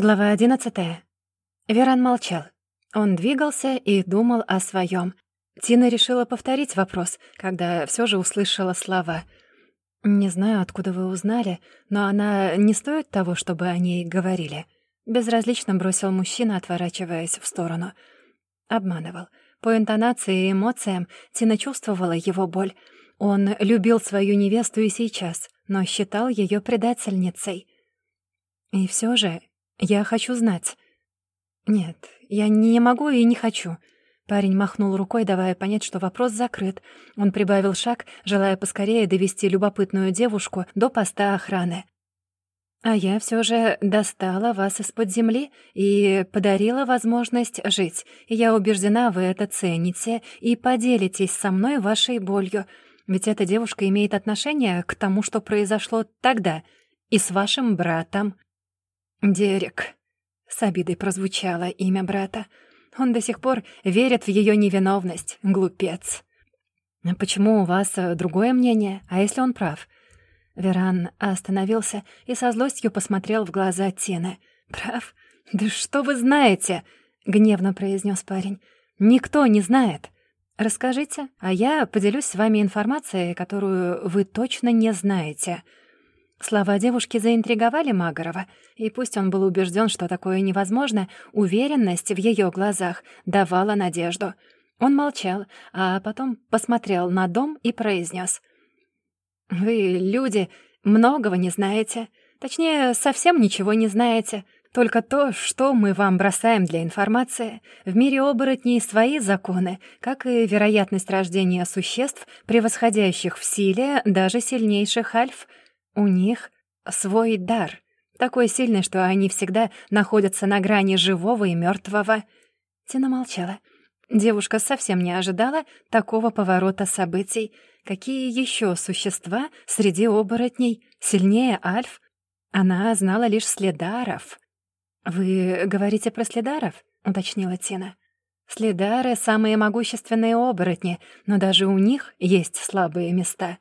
Глава одиннадцатая. Веран молчал. Он двигался и думал о своем. Тина решила повторить вопрос, когда все же услышала слова. «Не знаю, откуда вы узнали, но она не стоит того, чтобы о ней говорили». Безразлично бросил мужчина, отворачиваясь в сторону. Обманывал. По интонации и эмоциям Тина чувствовала его боль. Он любил свою невесту и сейчас, но считал ее предательницей. И все же я хочу знать. Нет, я не могу и не хочу. Парень махнул рукой, давая понять, что вопрос закрыт. Он прибавил шаг, желая поскорее довести любопытную девушку до поста охраны. А я все же достала вас из-под земли и подарила возможность жить. Я убеждена, вы это цените и поделитесь со мной вашей болью. Ведь эта девушка имеет отношение к тому, что произошло тогда, и с вашим братом. «Дерек», — с обидой прозвучало имя брата. «Он до сих пор верит в ее невиновность, глупец». «А «Почему у вас э, другое мнение? А если он прав?» Веран остановился и со злостью посмотрел в глаза Тины. «Прав? Да что вы знаете?» — гневно произнес парень. «Никто не знает. Расскажите, а я поделюсь с вами информацией, которую вы точно не знаете». Слова девушки заинтриговали Магорова, и пусть он был убежден, что такое невозможно, уверенность в ее глазах давала надежду. Он молчал, а потом посмотрел на дом и произнес: «Вы, люди, многого не знаете. Точнее, совсем ничего не знаете. Только то, что мы вам бросаем для информации. В мире оборотней свои законы, как и вероятность рождения существ, превосходящих в силе даже сильнейших альф — у них свой дар, такой сильный, что они всегда находятся на грани живого и мертвого. Тина молчала. Девушка совсем не ожидала такого поворота событий. Какие еще существа среди оборотней сильнее альф? Она знала лишь следаров. «Вы говорите про следаров?» — уточнила Тина. «Следары — самые могущественные оборотни, но даже у них есть слабые места.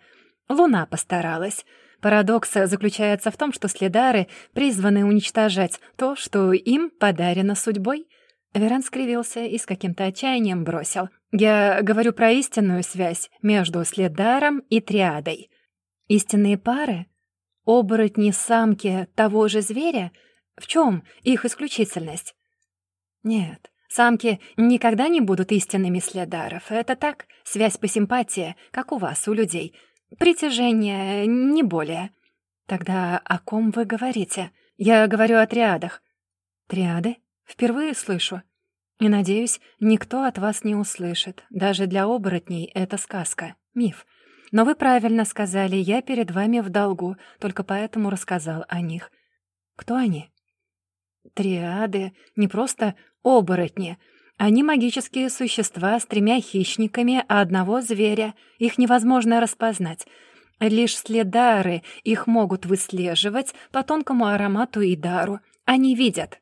Луна постаралась. Парадокс заключается в том, что следары призваны уничтожать то, что им подарено судьбой. Веран скривился и с каким-то отчаянием бросил. «Я говорю про истинную связь между следаром и триадой. Истинные пары? Оборотни-самки того же зверя? В чем их исключительность?» «Нет, самки никогда не будут истинными следаров. Это так, связь по симпатии, как у вас, у людей. Притяжение, не более. Тогда о ком вы говорите? Я говорю о триадах. Триады? Впервые слышу. И, надеюсь, никто от вас не услышит. Даже для оборотней это сказка, миф. Но вы правильно сказали, я перед вами в долгу, только поэтому рассказал о них. Кто они? Триады, не просто оборотни — они магические существа с тремя хищниками одного зверя. Их невозможно распознать. Лишь следары их могут выслеживать по тонкому аромату и дару. Они видят.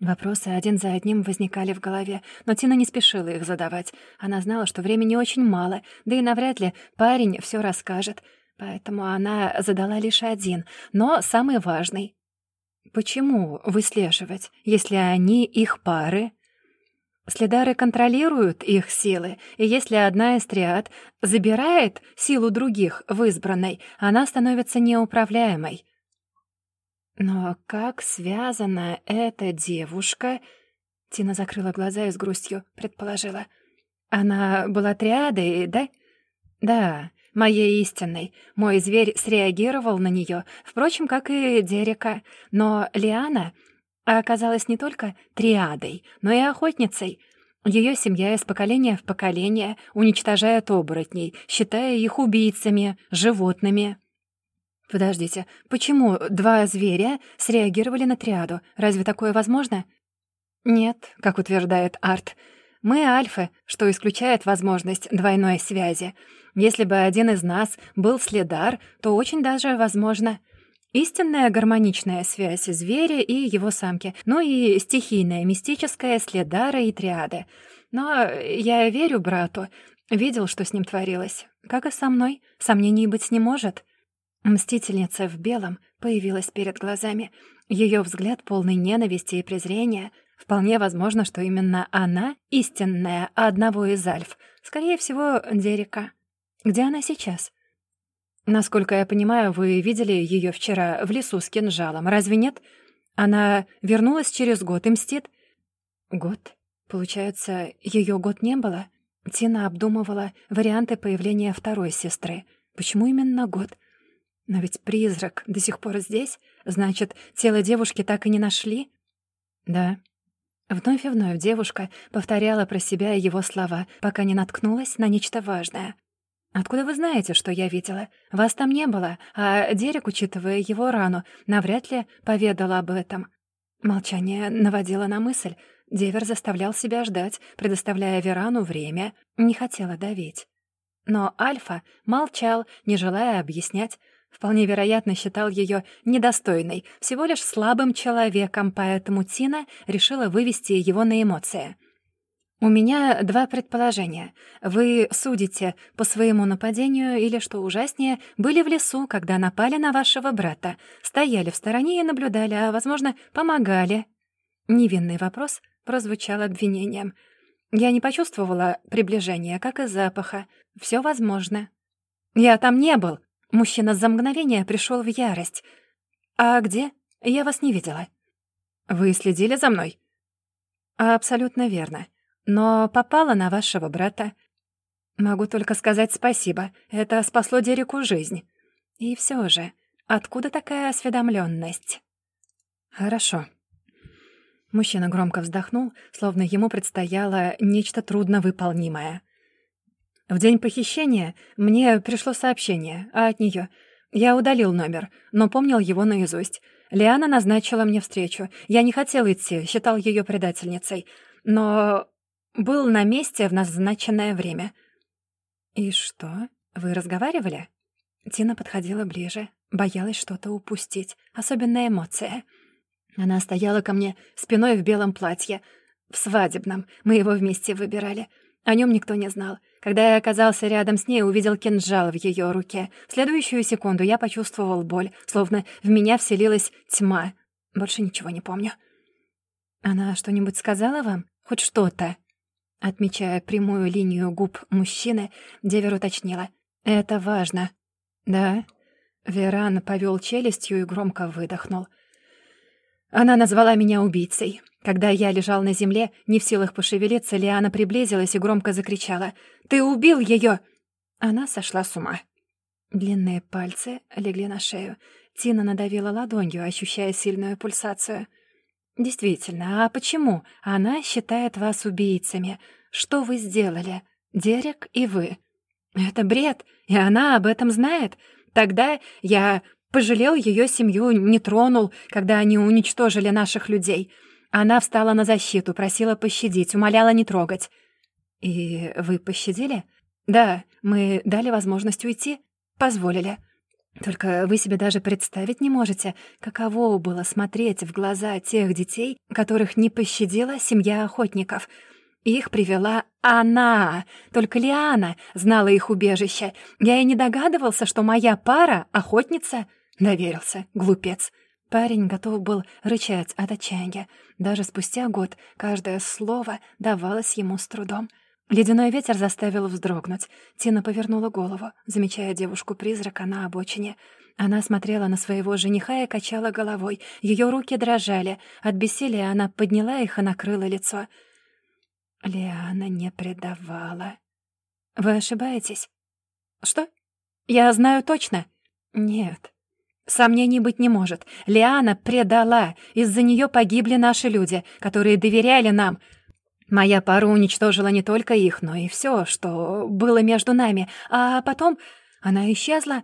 Вопросы один за одним возникали в голове, но Тина не спешила их задавать. Она знала, что времени очень мало, да и навряд ли парень все расскажет. Поэтому она задала лишь один, но самый важный. «Почему выслеживать, если они их пары?» Следары контролируют их силы, и если одна из триад забирает силу других в избранной, она становится неуправляемой. Но как связана эта девушка... Тина закрыла глаза и с грустью предположила. Она была триадой, да? Да, моей истинной. Мой зверь среагировал на нее, впрочем, как и Дерека. Но Лиана а оказалась не только триадой, но и охотницей. Ее семья из поколения в поколение уничтожает оборотней, считая их убийцами, животными. Подождите, почему два зверя среагировали на триаду? Разве такое возможно? Нет, как утверждает Арт. Мы альфы, что исключает возможность двойной связи. Если бы один из нас был следар, то очень даже возможно — Истинная гармоничная связь зверя и его самки, ну и стихийная, мистическая следара и триады. Но я верю брату, видел, что с ним творилось. Как и со мной, сомнений быть не может. Мстительница в белом появилась перед глазами. Ее взгляд полный ненависти и презрения. Вполне возможно, что именно она — истинная одного из альф. Скорее всего, Дерека. Где она сейчас? Насколько я понимаю, вы видели ее вчера в лесу с кинжалом, разве нет? Она вернулась через год и мстит? Год? Получается, ее год не было? Тина обдумывала варианты появления второй сестры. Почему именно год? Но ведь призрак до сих пор здесь. Значит, тело девушки так и не нашли? Да. Вновь и вновь девушка повторяла про себя его слова, пока не наткнулась на нечто важное. «Откуда вы знаете, что я видела? Вас там не было, а Дерек, учитывая его рану, навряд ли поведал об этом». Молчание наводило на мысль. Девер заставлял себя ждать, предоставляя Верану время, не хотела давить. Но Альфа молчал, не желая объяснять. Вполне вероятно, считал ее недостойной, всего лишь слабым человеком, поэтому Тина решила вывести его на эмоции — «У меня два предположения. Вы судите по своему нападению или, что ужаснее, были в лесу, когда напали на вашего брата, стояли в стороне и наблюдали, а, возможно, помогали». Невинный вопрос прозвучал обвинением. Я не почувствовала приближения, как и запаха. Все возможно. «Я там не был!» Мужчина за мгновение пришел в ярость. «А где? Я вас не видела». «Вы следили за мной?» «Абсолютно верно но попала на вашего брата. Могу только сказать спасибо, это спасло Дереку жизнь. И все же, откуда такая осведомленность? Хорошо. Мужчина громко вздохнул, словно ему предстояло нечто трудновыполнимое. В день похищения мне пришло сообщение, а от нее я удалил номер, но помнил его наизусть. Лиана назначила мне встречу. Я не хотел идти, считал ее предательницей. Но был на месте в назначенное время». «И что? Вы разговаривали?» Тина подходила ближе, боялась что-то упустить, особенно эмоция. Она стояла ко мне спиной в белом платье, в свадебном, мы его вместе выбирали. О нем никто не знал. Когда я оказался рядом с ней, увидел кинжал в ее руке. В следующую секунду я почувствовал боль, словно в меня вселилась тьма. Больше ничего не помню. «Она что-нибудь сказала вам? Хоть что-то?» Отмечая прямую линию губ мужчины, Девер уточнила. «Это важно». «Да?» Веран повел челюстью и громко выдохнул. Она назвала меня убийцей. Когда я лежал на земле, не в силах пошевелиться, Лиана приблизилась и громко закричала. «Ты убил ее!» Она сошла с ума. Длинные пальцы легли на шею. Тина надавила ладонью, ощущая сильную пульсацию — «Действительно, а почему она считает вас убийцами? Что вы сделали? Дерек и вы?» «Это бред, и она об этом знает. Тогда я пожалел ее семью, не тронул, когда они уничтожили наших людей. Она встала на защиту, просила пощадить, умоляла не трогать». «И вы пощадили?» «Да, мы дали возможность уйти, позволили». Только вы себе даже представить не можете, каково было смотреть в глаза тех детей, которых не пощадила семья охотников. Их привела она, только Лиана знала их убежище. Я и не догадывался, что моя пара — охотница. Доверился, глупец. Парень готов был рычать от отчаяния. Даже спустя год каждое слово давалось ему с трудом. Ледяной ветер заставил вздрогнуть. Тина повернула голову, замечая девушку-призрака на обочине. Она смотрела на своего жениха и качала головой. Ее руки дрожали. От бессилия она подняла их и накрыла лицо. Лиана не предавала. «Вы ошибаетесь?» «Что? Я знаю точно?» «Нет». Сомнений быть не может. Лиана предала. Из-за нее погибли наши люди, которые доверяли нам. Моя пара уничтожила не только их, но и все, что было между нами. А потом она исчезла.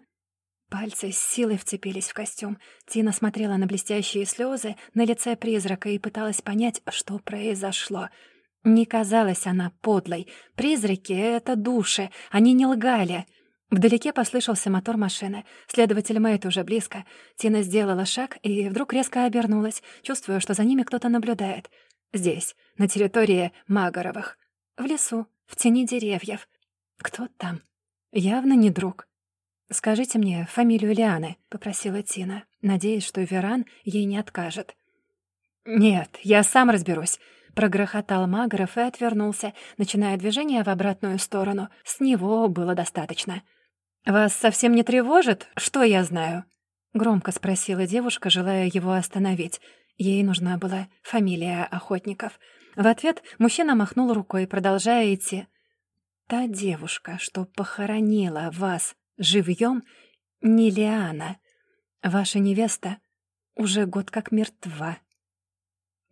Пальцы с силой вцепились в костюм. Тина смотрела на блестящие слезы на лице призрака и пыталась понять, что произошло. Не казалась она подлой. Призраки — это души, они не лгали. Вдалеке послышался мотор машины. Следователь Мэйт уже близко. Тина сделала шаг и вдруг резко обернулась, чувствуя, что за ними кто-то наблюдает — Здесь, на территории Магоровых. В лесу, в тени деревьев. Кто там? Явно не друг. «Скажите мне фамилию Лианы», — попросила Тина, надеясь, что Веран ей не откажет. «Нет, я сам разберусь», — прогрохотал Магоров и отвернулся, начиная движение в обратную сторону. С него было достаточно. «Вас совсем не тревожит, что я знаю?» — громко спросила девушка, желая его остановить. Ей нужна была фамилия охотников. В ответ мужчина махнул рукой, продолжая идти. «Та девушка, что похоронила вас живьем, не Лиана. Ваша невеста уже год как мертва».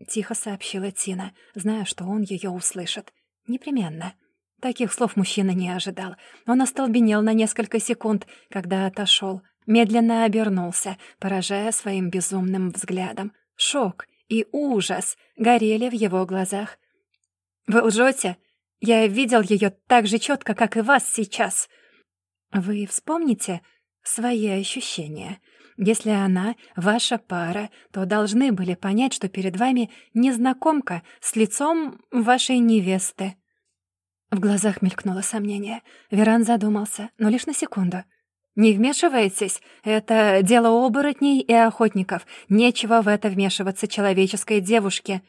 Тихо сообщила Тина, зная, что он ее услышит. «Непременно». Таких слов мужчина не ожидал. Он остолбенел на несколько секунд, когда отошел, медленно обернулся, поражая своим безумным взглядом. Шок и ужас горели в его глазах. «Вы лжете? Я видел ее так же четко, как и вас сейчас». «Вы вспомните свои ощущения. Если она ваша пара, то должны были понять, что перед вами незнакомка с лицом вашей невесты». В глазах мелькнуло сомнение. Веран задумался, но лишь на секунду. «Не вмешивайтесь. Это дело оборотней и охотников. Нечего в это вмешиваться человеческой девушке».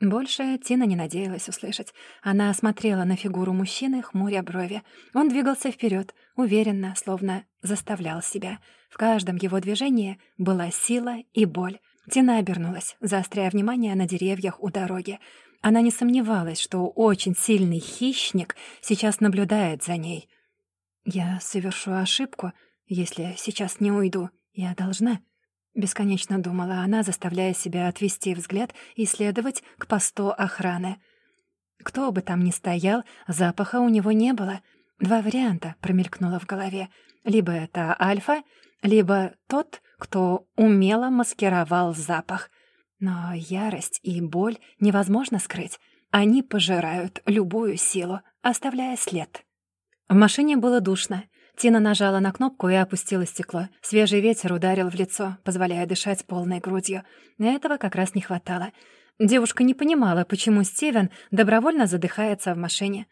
Больше Тина не надеялась услышать. Она смотрела на фигуру мужчины, хмуря брови. Он двигался вперед, уверенно, словно заставлял себя. В каждом его движении была сила и боль. Тина обернулась, заостряя внимание на деревьях у дороги. Она не сомневалась, что очень сильный хищник сейчас наблюдает за ней. «Я совершу ошибку, если сейчас не уйду. Я должна». Бесконечно думала она, заставляя себя отвести взгляд и следовать к посту охраны. Кто бы там ни стоял, запаха у него не было. Два варианта промелькнуло в голове. Либо это Альфа, либо тот, кто умело маскировал запах — но ярость и боль невозможно скрыть. Они пожирают любую силу, оставляя след. В машине было душно. Тина нажала на кнопку и опустила стекло. Свежий ветер ударил в лицо, позволяя дышать полной грудью. Этого как раз не хватало. Девушка не понимала, почему Стивен добровольно задыхается в машине.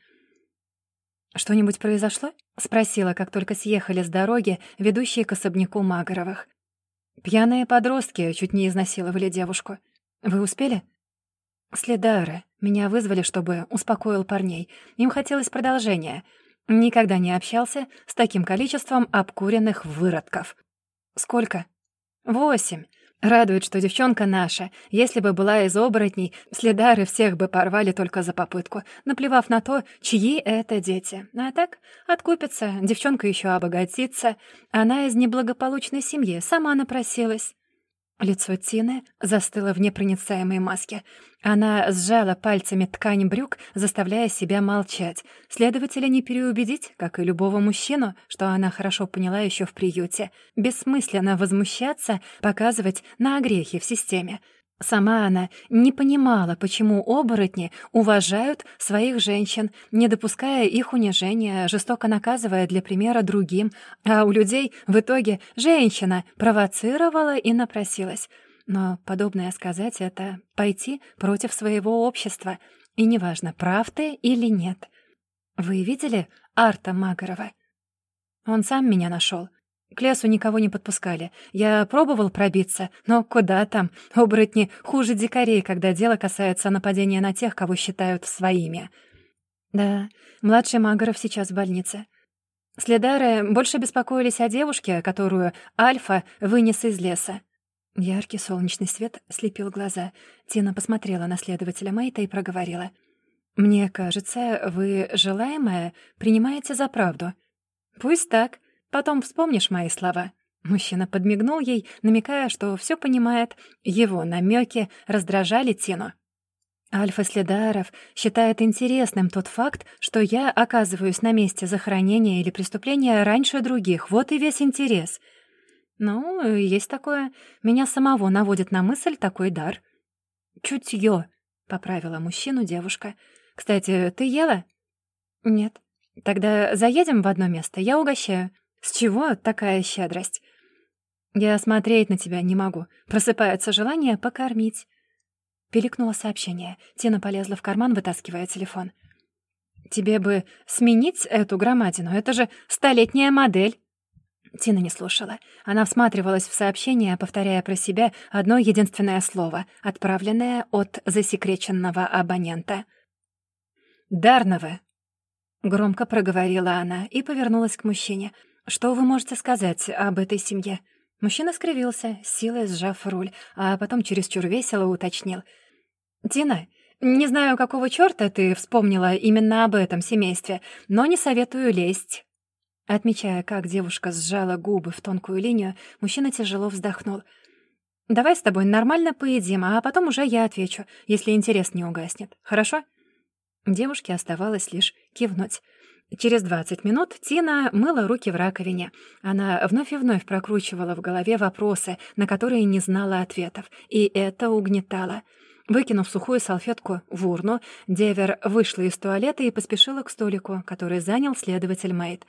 «Что-нибудь произошло?» — спросила, как только съехали с дороги, ведущей к особняку Магоровых. Пьяные подростки чуть не изнасиловали девушку. Вы успели? Следары. Меня вызвали, чтобы успокоил парней. Им хотелось продолжения. Никогда не общался с таким количеством обкуренных выродков. Сколько? Восемь. Радует, что девчонка наша. Если бы была из оборотней, следары всех бы порвали только за попытку, наплевав на то, чьи это дети. А так, откупится, девчонка еще обогатится. Она из неблагополучной семьи, сама напросилась. Лицо Тины застыло в непроницаемой маске. Она сжала пальцами ткань брюк, заставляя себя молчать. Следователя не переубедить, как и любого мужчину, что она хорошо поняла еще в приюте. Бессмысленно возмущаться, показывать на огрехи в системе. Сама она не понимала, почему оборотни уважают своих женщин, не допуская их унижения, жестоко наказывая для примера другим, а у людей в итоге женщина провоцировала и напросилась. Но подобное сказать — это пойти против своего общества, и неважно, прав ты или нет. Вы видели Арта Магорова? Он сам меня нашел. К лесу никого не подпускали. Я пробовал пробиться, но куда там? Оборотни хуже дикарей, когда дело касается нападения на тех, кого считают своими. Да, младший Магоров сейчас в больнице. Следары больше беспокоились о девушке, которую Альфа вынес из леса. Яркий солнечный свет слепил глаза. Тина посмотрела на следователя Мэйта и проговорила. «Мне кажется, вы желаемое принимаете за правду». «Пусть так», Потом вспомнишь мои слова». Мужчина подмигнул ей, намекая, что все понимает. Его намеки раздражали Тину. Альфа Следаров считает интересным тот факт, что я оказываюсь на месте захоронения или преступления раньше других. Вот и весь интерес. Ну, есть такое. Меня самого наводит на мысль такой дар. «Чутье», — поправила мужчину девушка. «Кстати, ты ела?» «Нет». «Тогда заедем в одно место, я угощаю». «С чего такая щедрость?» «Я смотреть на тебя не могу. Просыпается желание покормить». Пиликнуло сообщение. Тина полезла в карман, вытаскивая телефон. Тебе бы сменить эту громадину, это же столетняя модель. Тина не слушала. Она всматривалась в сообщение, повторяя про себя одно единственное слово, отправленное от засекреченного абонента. «Дарновы», — громко проговорила она и повернулась к мужчине. «Что вы можете сказать об этой семье?» Мужчина скривился, силой сжав руль, а потом чересчур весело уточнил. «Тина, не знаю, какого чёрта ты вспомнила именно об этом семействе, но не советую лезть». Отмечая, как девушка сжала губы в тонкую линию, мужчина тяжело вздохнул. «Давай с тобой нормально поедим, а потом уже я отвечу, если интерес не угаснет. Хорошо?» Девушке оставалось лишь кивнуть. Через 20 минут Тина мыла руки в раковине. Она вновь и вновь прокручивала в голове вопросы, на которые не знала ответов, и это угнетало. Выкинув сухую салфетку в урну, Девер вышла из туалета и поспешила к столику, который занял следователь Мэйд.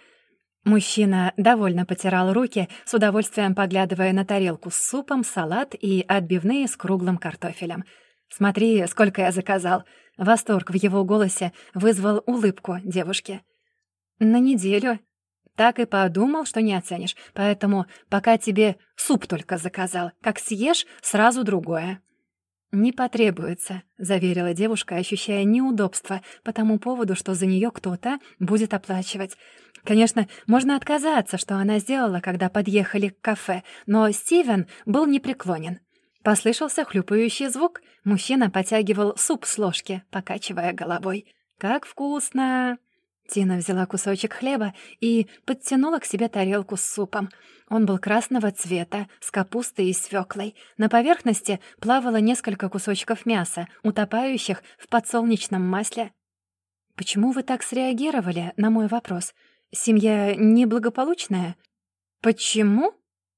Мужчина довольно потирал руки, с удовольствием поглядывая на тарелку с супом, салат и отбивные с круглым картофелем. «Смотри, сколько я заказал!» Восторг в его голосе вызвал улыбку девушки. «На неделю. Так и подумал, что не оценишь, поэтому пока тебе суп только заказал, как съешь, сразу другое». «Не потребуется», — заверила девушка, ощущая неудобство по тому поводу, что за нее кто-то будет оплачивать. Конечно, можно отказаться, что она сделала, когда подъехали к кафе, но Стивен был непреклонен. Послышался хлюпающий звук. Мужчина потягивал суп с ложки, покачивая головой. «Как вкусно!» Тина взяла кусочек хлеба и подтянула к себе тарелку с супом. Он был красного цвета, с капустой и свеклой. На поверхности плавало несколько кусочков мяса, утопающих в подсолнечном масле. «Почему вы так среагировали на мой вопрос? Семья неблагополучная?» «Почему?»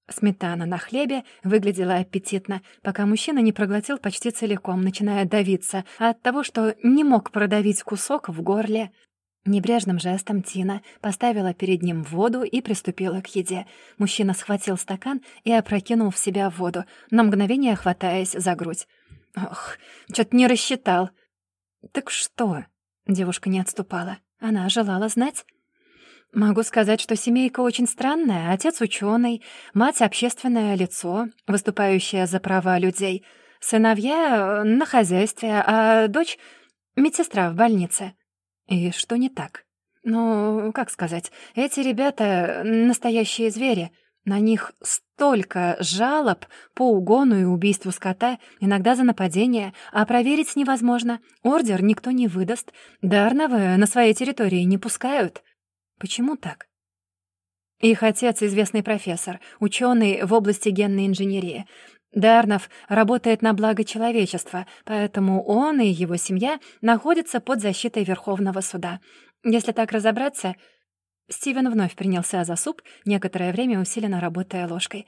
Сметана на хлебе выглядела аппетитно, пока мужчина не проглотил почти целиком, начиная давиться от того, что не мог продавить кусок в горле. Небрежным жестом Тина поставила перед ним воду и приступила к еде. Мужчина схватил стакан и опрокинул в себя воду, на мгновение хватаясь за грудь. «Ох, чё-то не рассчитал». «Так что?» — девушка не отступала. Она желала знать. Могу сказать, что семейка очень странная. Отец ученый, мать общественное лицо, выступающее за права людей, сыновья на хозяйстве, а дочь — медсестра в больнице. И что не так? Ну, как сказать, эти ребята — настоящие звери. На них столько жалоб по угону и убийству скота, иногда за нападение, а проверить невозможно. Ордер никто не выдаст. Дарновы на своей территории не пускают. Почему так? Их отец — известный профессор, ученый в области генной инженерии. Дарнов работает на благо человечества, поэтому он и его семья находятся под защитой Верховного суда. Если так разобраться... Стивен вновь принялся за суп, некоторое время усиленно работая ложкой.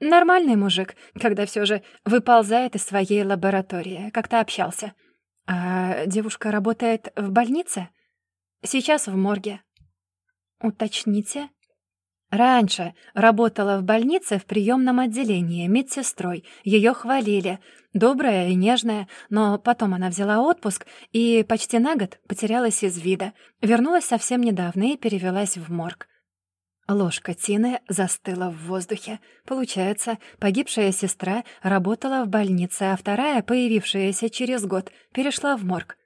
Нормальный мужик, когда все же выползает из своей лаборатории, как-то общался. А девушка работает в больнице? Сейчас в морге. «Уточните». Раньше работала в больнице в приемном отделении медсестрой. Ее хвалили. Добрая и нежная, но потом она взяла отпуск и почти на год потерялась из вида. Вернулась совсем недавно и перевелась в морг. Ложка Тины застыла в воздухе. Получается, погибшая сестра работала в больнице, а вторая, появившаяся через год, перешла в морг.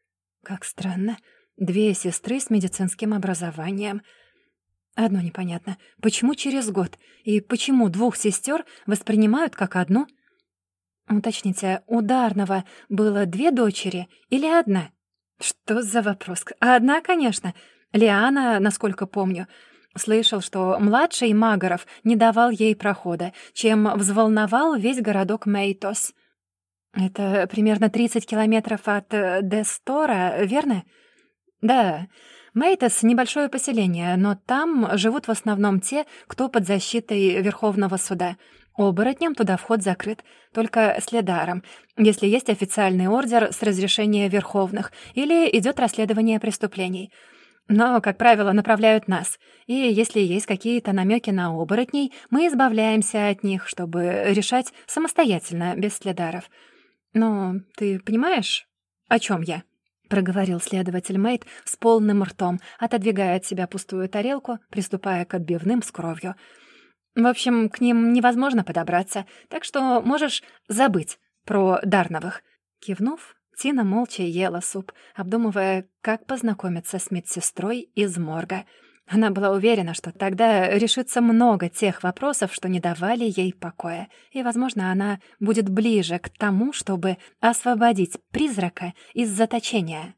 Как странно. Две сестры с медицинским образованием — Одно непонятно. Почему через год? И почему двух сестер воспринимают как одну? Уточните, у Дарного было две дочери или одна? Что за вопрос? Одна, конечно. Лиана, насколько помню. Слышал, что младший Магаров не давал ей прохода, чем взволновал весь городок Мейтос. Это примерно 30 километров от э, Дестора, верно? Да. Мейтес — небольшое поселение, но там живут в основном те, кто под защитой Верховного суда. Оборотням туда вход закрыт, только следарам, если есть официальный ордер с разрешения Верховных или идет расследование преступлений. Но, как правило, направляют нас, и если есть какие-то намеки на оборотней, мы избавляемся от них, чтобы решать самостоятельно, без следаров. Но ты понимаешь, о чем я?» — проговорил следователь Мэйд с полным ртом, отодвигая от себя пустую тарелку, приступая к отбивным с кровью. «В общем, к ним невозможно подобраться, так что можешь забыть про Дарновых». Кивнув, Тина молча ела суп, обдумывая, как познакомиться с медсестрой из морга — она была уверена, что тогда решится много тех вопросов, что не давали ей покоя, и, возможно, она будет ближе к тому, чтобы освободить призрака из заточения.